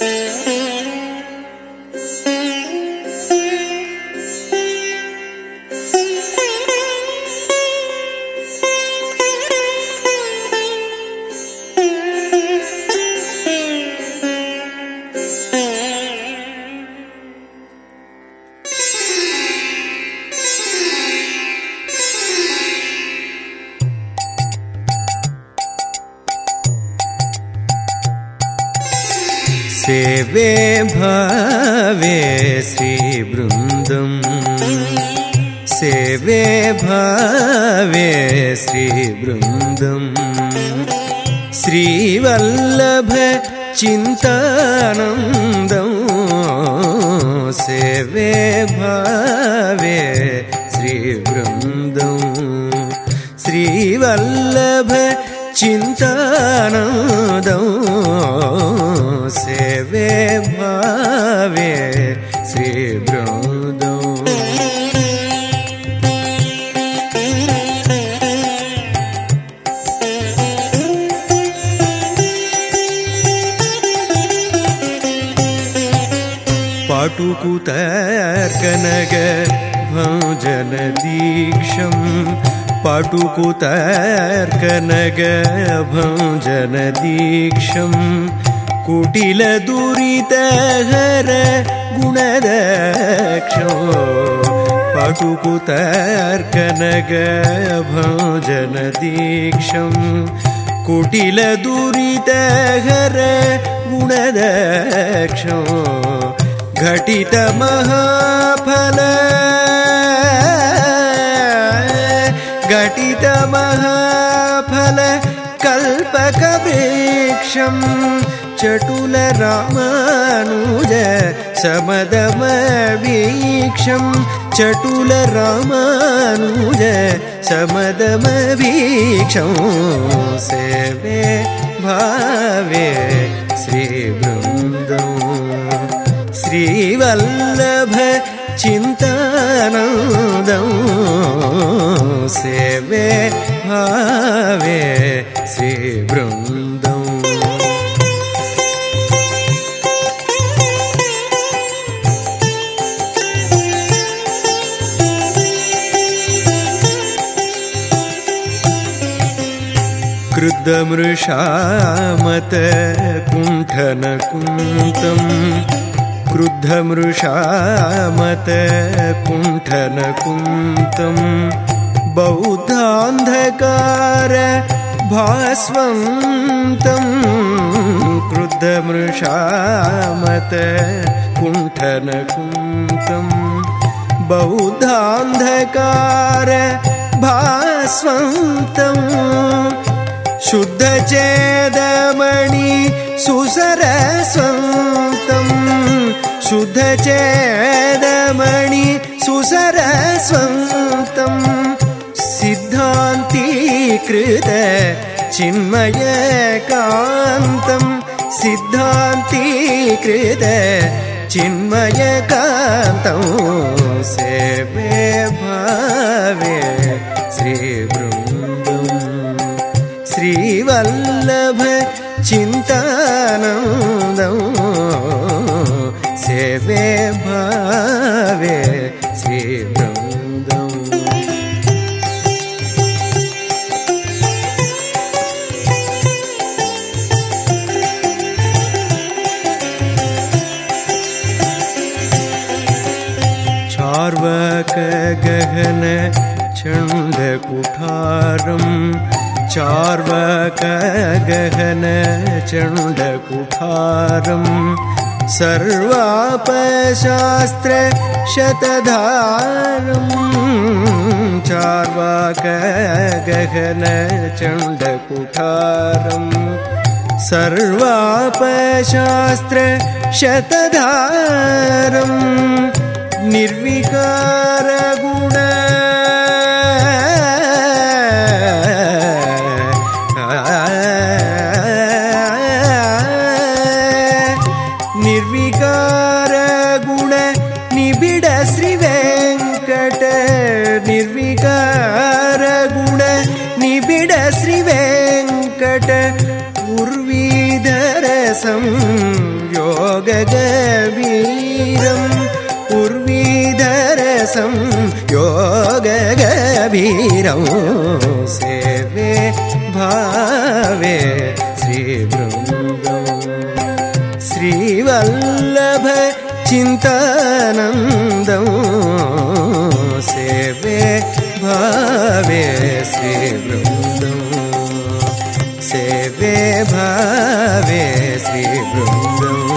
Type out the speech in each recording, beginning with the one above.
Yeah. सेवे भावे श्रीवृन्दम्। सेवे भावे श्रीवृन्दम्। श्रीवल्लभ चिन्तानन्दम्। सेवे भावे श्रीवृन्दम्। श्रीवल्लभ चिन्तानन्दम् श्रीवृन्दम् पाटुकुतर्कनग भजनदीक्षम् पाटुकुतर्कनग भजनदीक्षम् कुटिलदुरितहर गुणदक्षो पाटुकुतर्कनग भजनदीक्षम् कुटिलदुरितहर गुणदक्षो घटित महाफल घटित महाफल कल्पकवृक्षम् चटुल रामानुज समदमवीक्षम् चटुल रामानुज समदमवीक्षं। सेवे भावे श्रीवृन्दम् श्रीवल्लभ चिन्तानन्दम् सेवे भावे क्रुद्धमृषामत कुण्ठनकुन्तम् क्रुद्धमृषामत कुण्ठनकुन्तम् बौद्धान्धकार भास्वन्तम् क्रुद्धमृषामत कुण्ठनकुन्तम् बौद्धान्धकार भास्वन्तम् शुद्धचेदमणि सुसरस्वन्तम् शुद्धचेदमणि सुसरस्वन्तम् सिद्धान्तीकृत चिन्मयकान्तम् सिद्धान्तीकृत चिन्मयकान्तं। सेवे भावे श्रीवृन्दम् श्रीवल्लभ चिन्तानन्दम् सेवे भावे श्रीवृन्दम् चार्वकगहन चण्डकुठारम् चार्वकगहन चण्डकुठारम् सर्वापशास्त्र शतधारम् चार्वाकगहन चण्डकुठारम् सर्वापशास्त्र शतधारम् निर्विकारगुण निर्विकारगुण उर्वीधरसं योगगवीरम् उर्वीधरसं योगगभीरं। सेवे भावे श्रीवृन्दम्। श्रीवल्लभ चिन्तानन्दम् सेवे भावे श्रीवृन्दम् सेवे भावे श्री वृंदम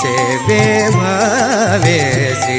सेवे भावे श्री